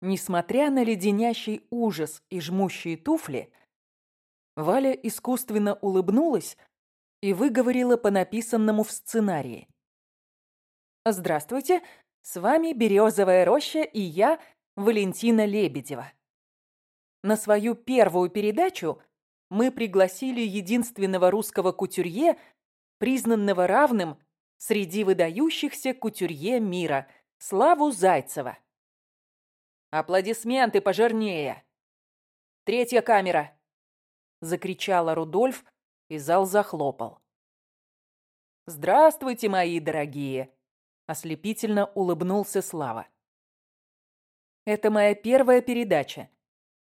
Несмотря на леденящий ужас и жмущие туфли, Валя искусственно улыбнулась и выговорила по написанному в сценарии. «Здравствуйте, с вами Березовая роща и я, Валентина Лебедева. На свою первую передачу мы пригласили единственного русского кутюрье, признанного равным среди выдающихся кутюрье мира, Славу Зайцева. «Аплодисменты пожирнее!» «Третья камера!» — закричала Рудольф, и зал захлопал. «Здравствуйте, мои дорогие!» — ослепительно улыбнулся Слава. «Это моя первая передача,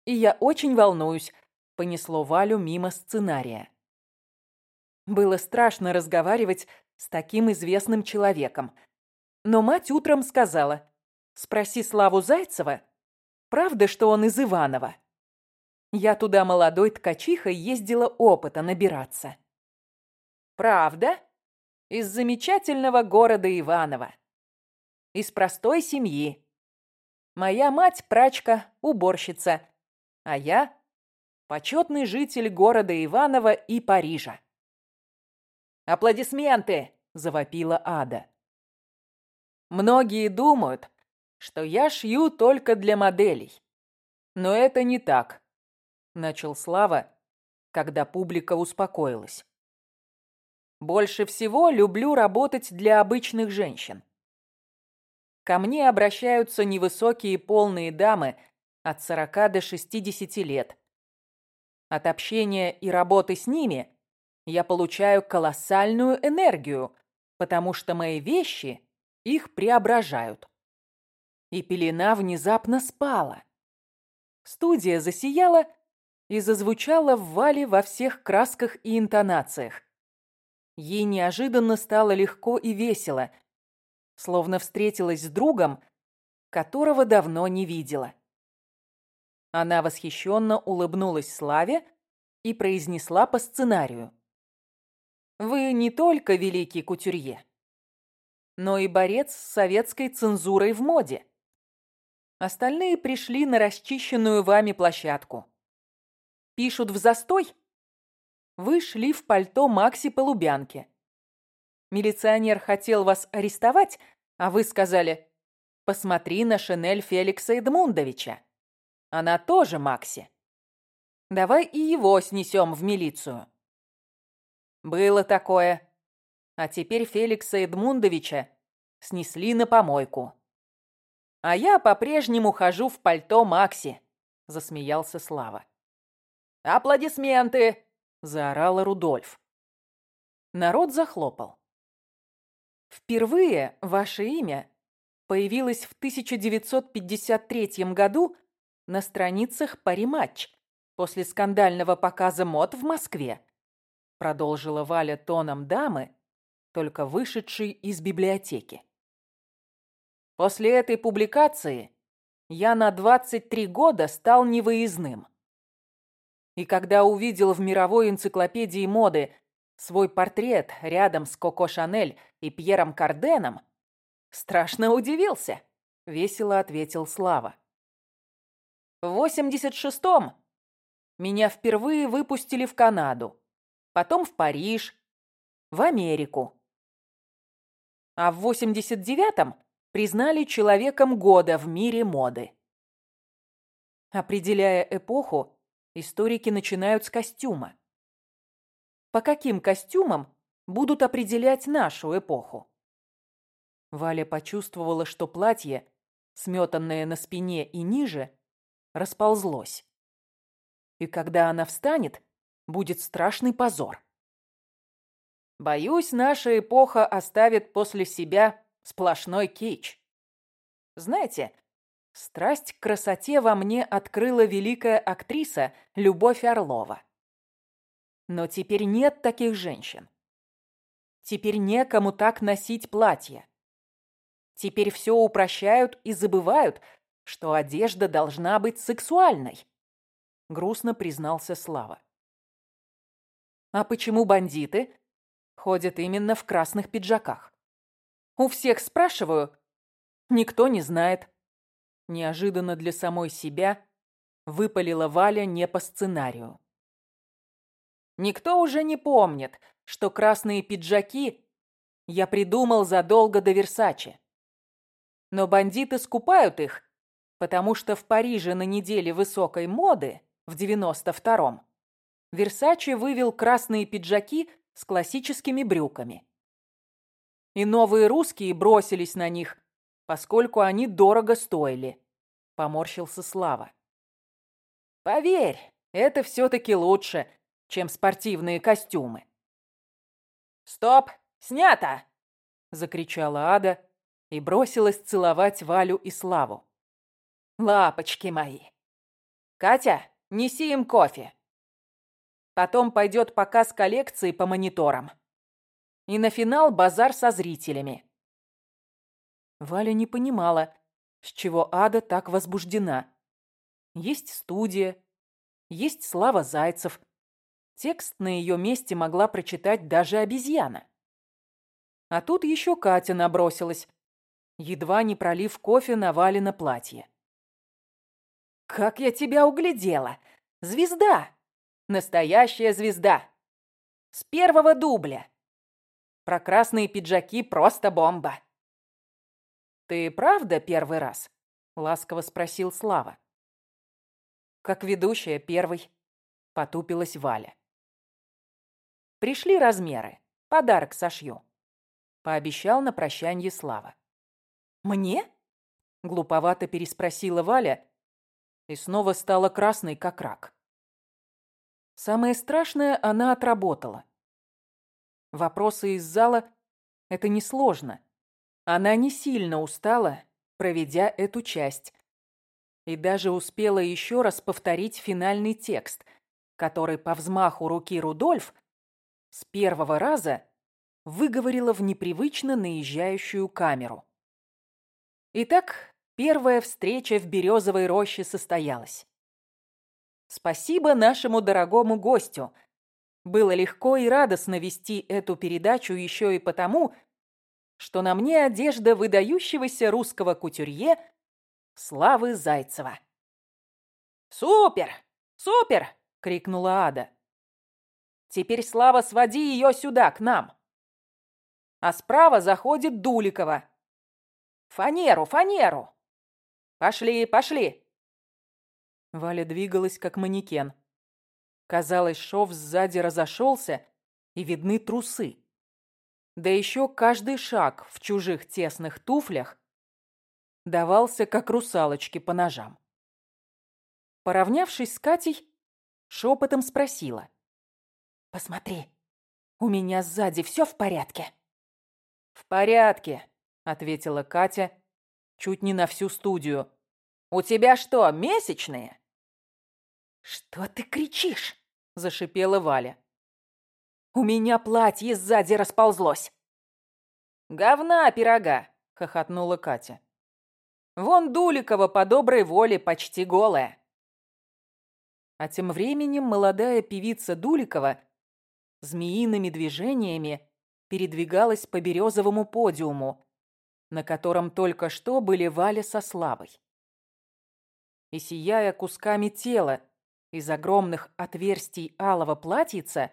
и я очень волнуюсь», — понесло Валю мимо сценария. Было страшно разговаривать с таким известным человеком. Но мать утром сказала, Спроси Славу Зайцева, правда, что он из Иванова? Я туда молодой ткачихой ездила опыта набираться. Правда? Из замечательного города Иваново. Из простой семьи. Моя мать прачка, уборщица, а я почетный житель города Иваново и Парижа. «Аплодисменты!» – завопила Ада. Многие думают, что я шью только для моделей. Но это не так, начал Слава, когда публика успокоилась. Больше всего люблю работать для обычных женщин. Ко мне обращаются невысокие полные дамы от 40 до 60 лет. От общения и работы с ними я получаю колоссальную энергию, потому что мои вещи их преображают и пелена внезапно спала. Студия засияла и зазвучала в вале во всех красках и интонациях. Ей неожиданно стало легко и весело, словно встретилась с другом, которого давно не видела. Она восхищенно улыбнулась Славе и произнесла по сценарию. «Вы не только великий кутюрье, но и борец с советской цензурой в моде. Остальные пришли на расчищенную вами площадку. Пишут в застой. Вы шли в пальто Макси по Лубянке. Милиционер хотел вас арестовать, а вы сказали «Посмотри на шинель Феликса Эдмундовича. Она тоже Макси. Давай и его снесем в милицию». Было такое. А теперь Феликса Эдмундовича снесли на помойку. А я по-прежнему хожу в пальто Макси, засмеялся Слава. Аплодисменты, заорала Рудольф. Народ захлопал. Впервые ваше имя появилось в 1953 году на страницах «Париматч» после скандального показа мод в Москве, продолжила Валя тоном дамы, только вышедшей из библиотеки. После этой публикации я на 23 года стал невыездным. И когда увидел в мировой энциклопедии моды свой портрет рядом с Коко Шанель и Пьером Карденом, страшно удивился, весело ответил Слава. В 86-м меня впервые выпустили в Канаду, потом в Париж, в Америку. А в 89-м признали человеком года в мире моды. Определяя эпоху, историки начинают с костюма. По каким костюмам будут определять нашу эпоху? Валя почувствовала, что платье, сметанное на спине и ниже, расползлось. И когда она встанет, будет страшный позор. Боюсь, наша эпоха оставит после себя Сплошной кич. Знаете, страсть к красоте во мне открыла великая актриса Любовь Орлова. Но теперь нет таких женщин. Теперь некому так носить платья. Теперь все упрощают и забывают, что одежда должна быть сексуальной. Грустно признался Слава. А почему бандиты ходят именно в красных пиджаках? У всех спрашиваю. Никто не знает. Неожиданно для самой себя выпалила Валя не по сценарию. Никто уже не помнит, что красные пиджаки я придумал задолго до Версачи. Но бандиты скупают их, потому что в Париже на неделе высокой моды в 92-м Версачи вывел красные пиджаки с классическими брюками. И новые русские бросились на них, поскольку они дорого стоили, поморщился Слава. Поверь, это все-таки лучше, чем спортивные костюмы. «Стоп! Снято!» — закричала Ада и бросилась целовать Валю и Славу. «Лапочки мои! Катя, неси им кофе!» Потом пойдет показ коллекции по мониторам. И на финал базар со зрителями. Валя не понимала, с чего Ада так возбуждена. Есть студия, есть Слава Зайцев. Текст на ее месте могла прочитать даже обезьяна. А тут еще Катя набросилась, едва не пролив кофе на Вале платье. «Как я тебя углядела! Звезда!» Настоящая звезда. С первого дубля. Про красные пиджаки просто бомба. «Ты правда первый раз?» — ласково спросил Слава. Как ведущая первый, потупилась Валя. Пришли размеры. Подарок сошью. Пообещал на прощанье Слава. «Мне?» — глуповато переспросила Валя и снова стала красной, как рак. Самое страшное она отработала. Вопросы из зала — это несложно. Она не сильно устала, проведя эту часть. И даже успела еще раз повторить финальный текст, который по взмаху руки Рудольф с первого раза выговорила в непривычно наезжающую камеру. Итак, первая встреча в Березовой роще состоялась. Спасибо нашему дорогому гостю. Было легко и радостно вести эту передачу еще и потому, что на мне одежда выдающегося русского кутюрье Славы Зайцева. «Супер! Супер!» — крикнула Ада. «Теперь, Слава, своди ее сюда, к нам!» А справа заходит Дуликова. «Фанеру, фанеру!» «Пошли, пошли!» Валя двигалась, как манекен. Казалось, шов сзади разошелся, и видны трусы. Да еще каждый шаг в чужих тесных туфлях давался, как русалочки по ножам. Поравнявшись с Катей, шепотом спросила. «Посмотри, у меня сзади все в порядке?» «В порядке», — ответила Катя, чуть не на всю студию. «У тебя что, месячные?» «Что ты кричишь?» – зашипела Валя. «У меня платье сзади расползлось». «Говна пирога!» – хохотнула Катя. «Вон Дуликова по доброй воле почти голая». А тем временем молодая певица Дуликова змеиными движениями передвигалась по березовому подиуму, на котором только что были Валя со Славой. И сияя кусками тела, из огромных отверстий алого платьица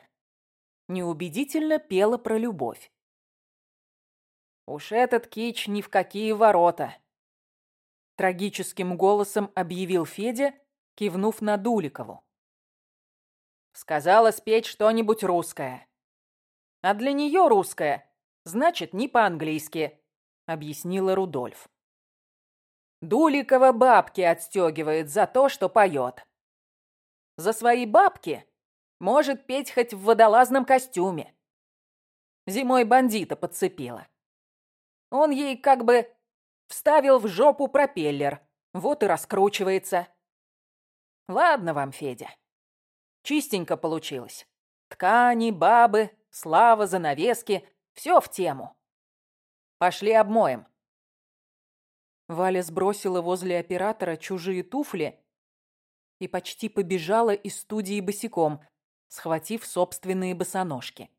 неубедительно пела про любовь. «Уж этот кич ни в какие ворота!» Трагическим голосом объявил Федя, кивнув на Дуликову. Сказала спеть что-нибудь русское. А для нее русское значит не по-английски, объяснила Рудольф. Дуликова бабки отстегивает за то, что поет за свои бабки может петь хоть в водолазном костюме. Зимой бандита подцепила. Он ей как бы вставил в жопу пропеллер, вот и раскручивается. Ладно вам, Федя. Чистенько получилось. Ткани, бабы, слава, занавески — все в тему. Пошли обмоем. Валя сбросила возле оператора чужие туфли и почти побежала из студии босиком, схватив собственные босоножки.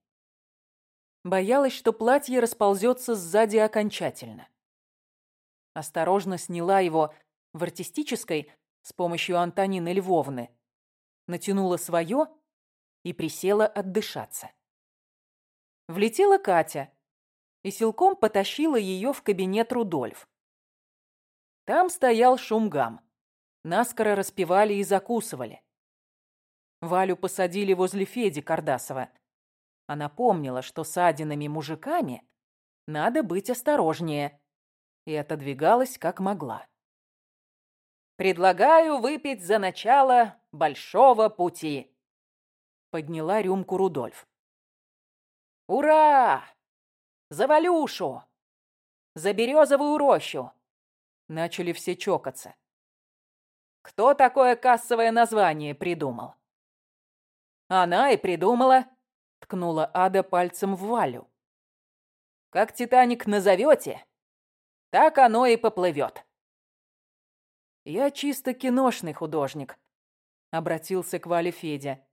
Боялась, что платье расползется сзади окончательно. Осторожно сняла его В артистической с помощью Антонины Львовны натянула свое и присела отдышаться. Влетела Катя и силком потащила ее в кабинет Рудольф. Там стоял шумгам. Наскоро распевали и закусывали. Валю посадили возле Феди Кардасова. Она помнила, что с Адиными мужиками надо быть осторожнее, и отодвигалась как могла. «Предлагаю выпить за начало большого пути», — подняла рюмку Рудольф. «Ура! За Валюшу! За березовую рощу!» Начали все чокаться. «Кто такое кассовое название придумал?» «Она и придумала», — ткнула Ада пальцем в Валю. «Как Титаник назовете, так оно и поплывет». «Я чисто киношный художник», — обратился к Вале Федя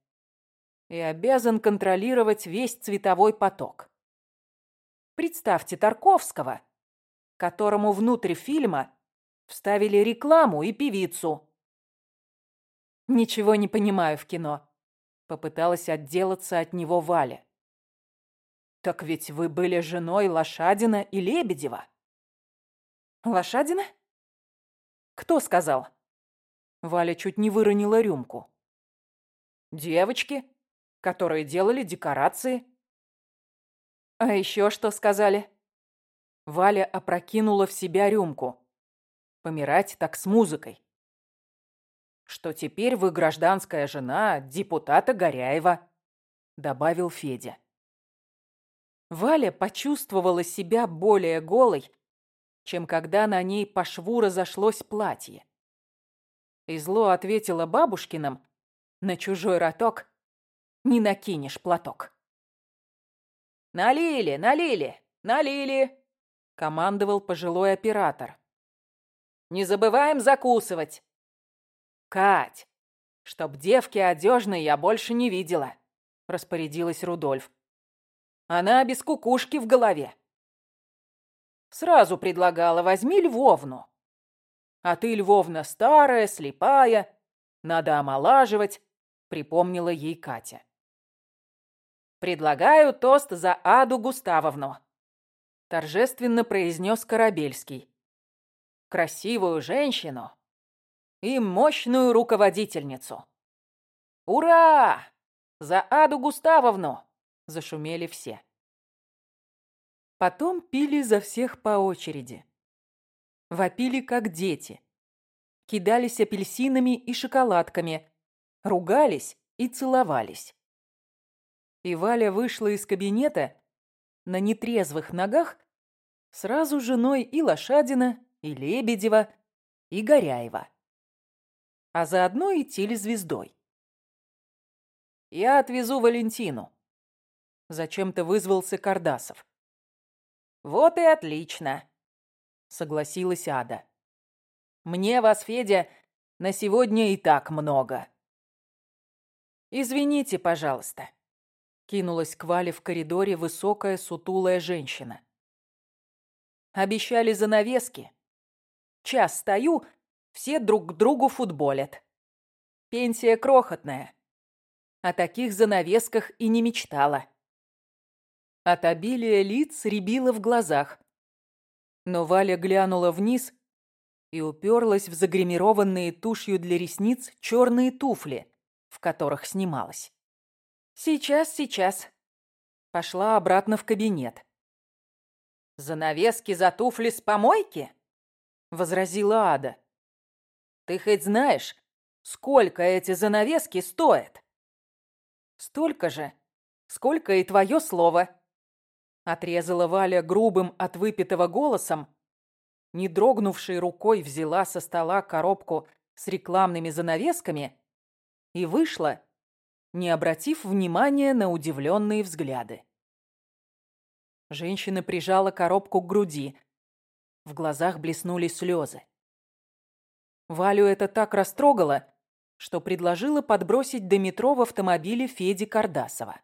и обязан контролировать весь цветовой поток. Представьте Тарковского, которому внутрь фильма вставили рекламу и певицу. «Ничего не понимаю в кино», — попыталась отделаться от него Валя. «Так ведь вы были женой Лошадина и Лебедева». «Лошадина? Кто сказал?» Валя чуть не выронила рюмку. «Девочки», которые делали декорации. А еще что сказали? Валя опрокинула в себя рюмку. Помирать так с музыкой. Что теперь вы гражданская жена депутата Горяева, добавил Федя. Валя почувствовала себя более голой, чем когда на ней по шву разошлось платье. И зло ответила бабушкиным на чужой роток не накинешь платок. «Налили, налили, налили!» — командовал пожилой оператор. «Не забываем закусывать!» «Кать, чтоб девки одежной я больше не видела!» — распорядилась Рудольф. «Она без кукушки в голове!» Сразу предлагала, возьми Львовну. А ты, Львовна, старая, слепая, надо омолаживать, припомнила ей Катя. «Предлагаю тост за Аду Густавовну», — торжественно произнес Корабельский. «Красивую женщину и мощную руководительницу». «Ура! За Аду Густавовну!» — зашумели все. Потом пили за всех по очереди. Вопили, как дети. Кидались апельсинами и шоколадками, ругались и целовались и Валя вышла из кабинета на нетрезвых ногах сразу женой и Лошадина, и Лебедева, и Горяева. А заодно и телезвездой. «Я отвезу Валентину», — зачем-то вызвался Кардасов. «Вот и отлично», — согласилась Ада. «Мне вас, Федя, на сегодня и так много». «Извините, пожалуйста», Кинулась к Вале в коридоре высокая сутулая женщина. Обещали занавески. Час стою, все друг к другу футболят. Пенсия крохотная. О таких занавесках и не мечтала. От обилия лиц рябило в глазах. Но Валя глянула вниз и уперлась в загримированные тушью для ресниц черные туфли, в которых снималась. «Сейчас, сейчас». Пошла обратно в кабинет. «Занавески за туфли с помойки?» Возразила Ада. «Ты хоть знаешь, сколько эти занавески стоят?» «Столько же, сколько и твое слово», Отрезала Валя грубым от выпитого голосом, не дрогнувшей рукой взяла со стола коробку с рекламными занавесками и вышла, не обратив внимания на удивленные взгляды. Женщина прижала коробку к груди. В глазах блеснули слезы. Валю это так растрогало, что предложила подбросить до метро в автомобиле Феди Кардасова.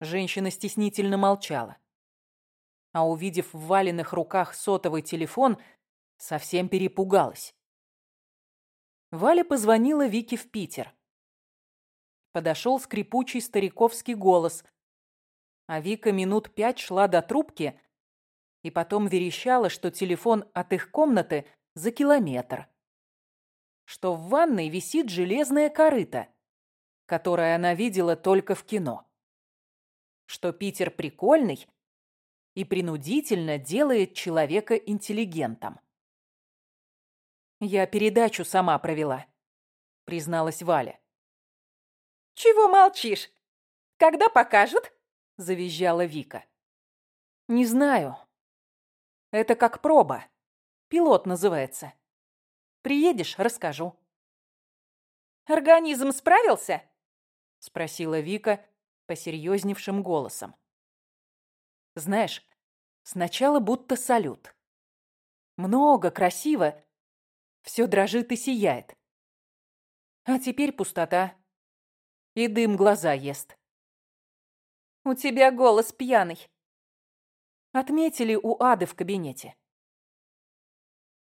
Женщина стеснительно молчала. А увидев в Валиных руках сотовый телефон, Совсем перепугалась. Валя позвонила Вике в Питер. Подошел скрипучий стариковский голос, а Вика минут пять шла до трубки и потом верещала, что телефон от их комнаты за километр. Что в ванной висит железная корыта, которое она видела только в кино. Что Питер прикольный и принудительно делает человека интеллигентом. «Я передачу сама провела», — призналась Валя. «Чего молчишь? Когда покажут?» — завизжала Вика. «Не знаю. Это как проба. Пилот называется. Приедешь, расскажу». «Организм справился?» — спросила Вика посерьезневшим голосом. «Знаешь, сначала будто салют. Много, красиво, все дрожит и сияет. А теперь пустота. И дым глаза ест. У тебя голос пьяный. Отметили у Ады в кабинете.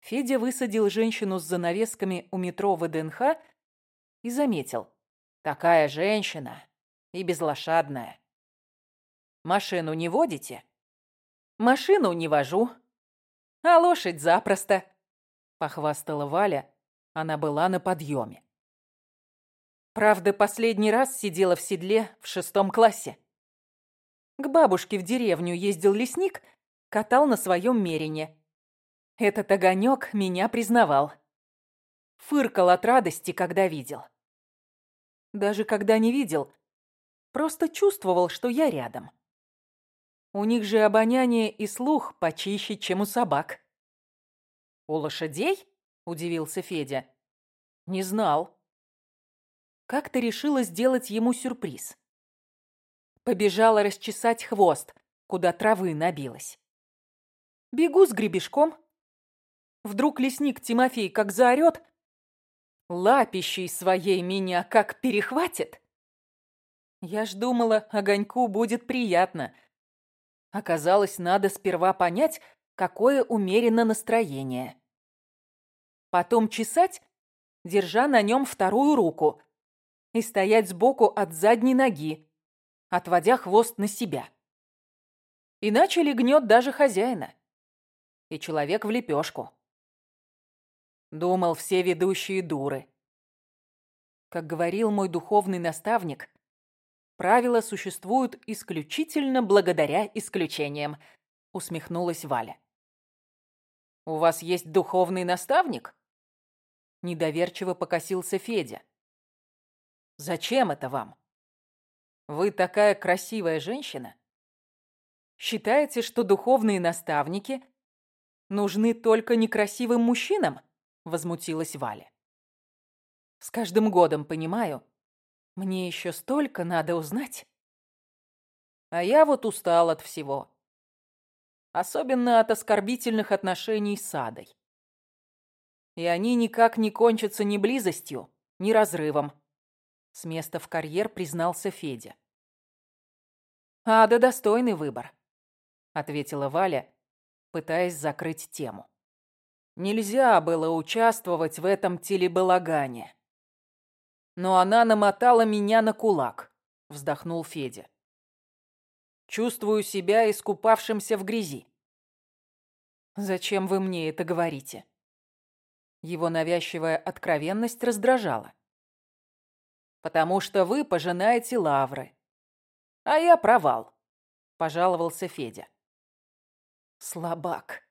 Федя высадил женщину с занавесками у метро ВДНХ и заметил. Такая женщина и безлошадная. Машину не водите? Машину не вожу. А лошадь запросто. Похвастала Валя. Она была на подъеме. Правда, последний раз сидела в седле в шестом классе. К бабушке в деревню ездил лесник, катал на своем мерине. Этот огонек меня признавал. Фыркал от радости, когда видел. Даже когда не видел, просто чувствовал, что я рядом. У них же обоняние и слух почище, чем у собак. «У лошадей?» – удивился Федя. «Не знал». Как ты решила сделать ему сюрприз? Побежала расчесать хвост, куда травы набилась. Бегу с гребешком. Вдруг лесник Тимофей как заорет, лапищей своей меня как перехватит. Я ж думала, огоньку будет приятно. Оказалось, надо сперва понять, какое умеренно настроение. Потом чесать, держа на нем вторую руку, и стоять сбоку от задней ноги, отводя хвост на себя. Иначе легнет даже хозяина. И человек в лепешку. Думал, все ведущие дуры. Как говорил мой духовный наставник, правила существуют исключительно благодаря исключениям, усмехнулась Валя. «У вас есть духовный наставник?» Недоверчиво покосился Федя. «Зачем это вам? Вы такая красивая женщина. Считаете, что духовные наставники нужны только некрасивым мужчинам?» Возмутилась Валя. «С каждым годом понимаю, мне еще столько надо узнать. А я вот устал от всего особенно от оскорбительных отношений с Адой. И они никак не кончатся ни близостью, ни разрывом. С места в карьер признался Федя. «Ада – достойный выбор», – ответила Валя, пытаясь закрыть тему. Нельзя было участвовать в этом телебалагане. Но она намотала меня на кулак, вздохнул Федя. Чувствую себя искупавшимся в грязи. Зачем вы мне это говорите? Его навязчивая откровенность раздражала. Потому что вы пожинаете лавры. А я провал, пожаловался Федя. Слабак,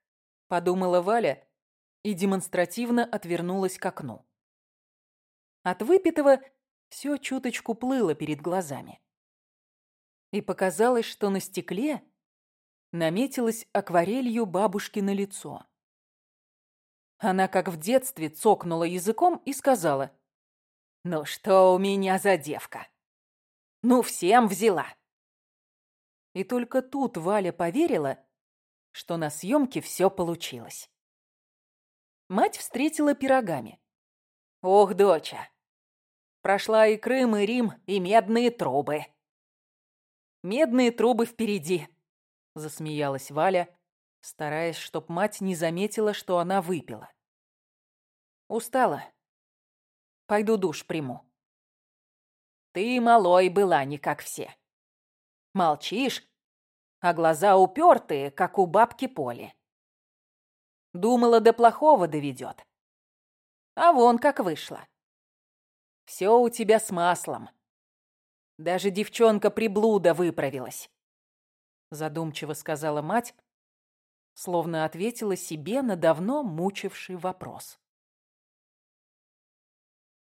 подумала Валя и демонстративно отвернулась к окну. От выпитого все чуточку плыло перед глазами и показалось, что на стекле наметилось акварелью бабушкино лицо. Она, как в детстве, цокнула языком и сказала, «Ну что у меня за девка? Ну, всем взяла!» И только тут Валя поверила, что на съемке все получилось. Мать встретила пирогами. «Ох, доча! Прошла и Крым, и Рим, и медные трубы!» Медные трубы впереди!» Засмеялась Валя, стараясь, чтоб мать не заметила, что она выпила. Устала. Пойду душ приму. Ты малой была не как все. Молчишь, а глаза упертые, как у бабки Поли. Думала, до плохого доведет. А вон как вышло. Все у тебя с маслом. Даже девчонка-приблуда выправилась. Задумчиво сказала мать, словно ответила себе на давно мучивший вопрос.